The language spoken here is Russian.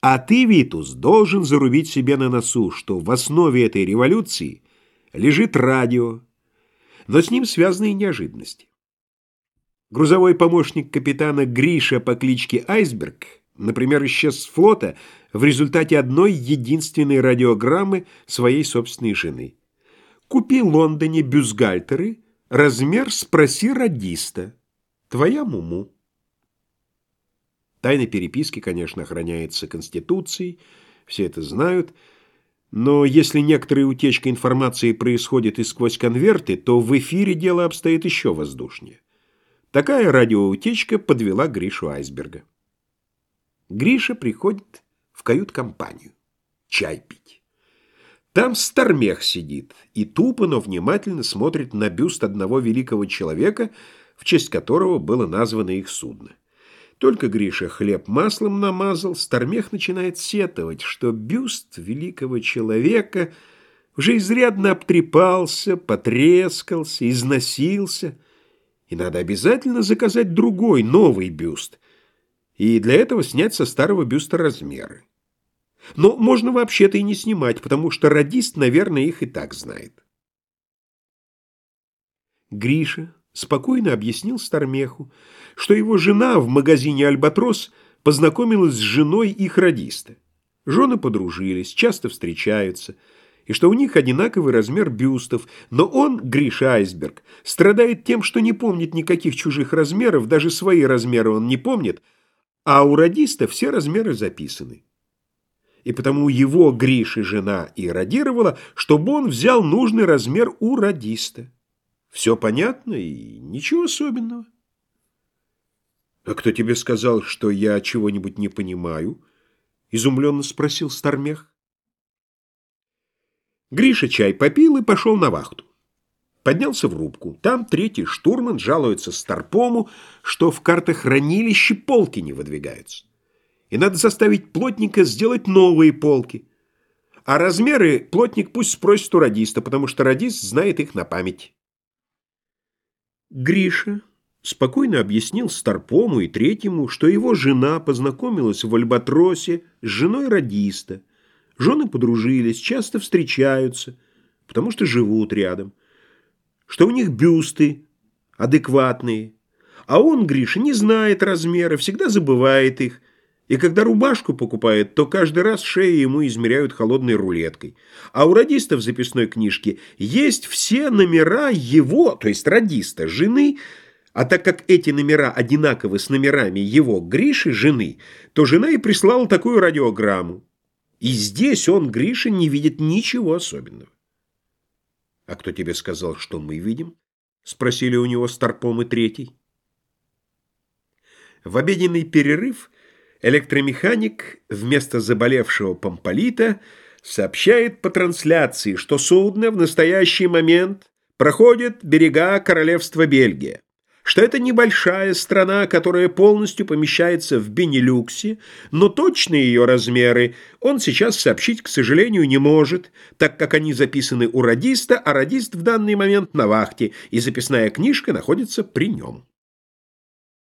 А ты, Витус, должен зарубить себе на носу, что в основе этой революции лежит радио, но с ним связаны и неожиданности. Грузовой помощник капитана Гриша по кличке Айсберг, например, исчез с флота в результате одной единственной радиограммы своей собственной жены. Купи Лондоне бюстгальтеры, размер спроси радиста. Твоя Муму. Тайна переписки, конечно, охраняется Конституцией, все это знают, но если некоторая утечка информации происходит и сквозь конверты, то в эфире дело обстоит еще воздушнее. Такая радиоутечка подвела Гришу Айсберга. Гриша приходит в кают-компанию. Чай пить. Там Стармех сидит и тупо, но внимательно смотрит на бюст одного великого человека, в честь которого было названо их судно. Только Гриша хлеб маслом намазал, Стармех начинает сетовать, что бюст великого человека уже изрядно обтрепался, потрескался, износился, и надо обязательно заказать другой, новый бюст, и для этого снять со старого бюста размеры. Но можно вообще-то и не снимать, потому что радист, наверное, их и так знает. Гриша спокойно объяснил Стармеху, что его жена в магазине «Альбатрос» познакомилась с женой их радиста. Жены подружились, часто встречаются, и что у них одинаковый размер бюстов, но он, Гриша Айсберг, страдает тем, что не помнит никаких чужих размеров, даже свои размеры он не помнит, а у радиста все размеры записаны. И потому его, Гриши, жена и радировала, чтобы он взял нужный размер у радиста. Все понятно и ничего особенного. «А кто тебе сказал, что я чего-нибудь не понимаю?» — изумленно спросил Стармех. Гриша чай попил и пошел на вахту. Поднялся в рубку. Там третий штурман жалуется Старпому, что в картохранилище полки не выдвигаются. И надо заставить плотника сделать новые полки. А размеры плотник пусть спросит у радиста, потому что радист знает их на память. Гриша спокойно объяснил Старпому и третьему, что его жена познакомилась в Альбатросе с женой радиста. Жены подружились, часто встречаются, потому что живут рядом. Что у них бюсты адекватные. А он, Гриша, не знает размера, всегда забывает их. И когда рубашку покупает, то каждый раз шею ему измеряют холодной рулеткой. А у радиста в записной книжке есть все номера его, то есть радиста, жены, а так как эти номера одинаковы с номерами его, Гриши, жены, то жена и прислала такую радиограмму. И здесь он, Гриша, не видит ничего особенного. «А кто тебе сказал, что мы видим?» — спросили у него Старпом и Третий. В обеденный перерыв электромеханик вместо заболевшего помполита сообщает по трансляции, что судно в настоящий момент проходит берега королевства Бельгия что это небольшая страна, которая полностью помещается в Бенилюксе, но точные ее размеры он сейчас сообщить, к сожалению, не может, так как они записаны у радиста, а радист в данный момент на вахте, и записная книжка находится при нем.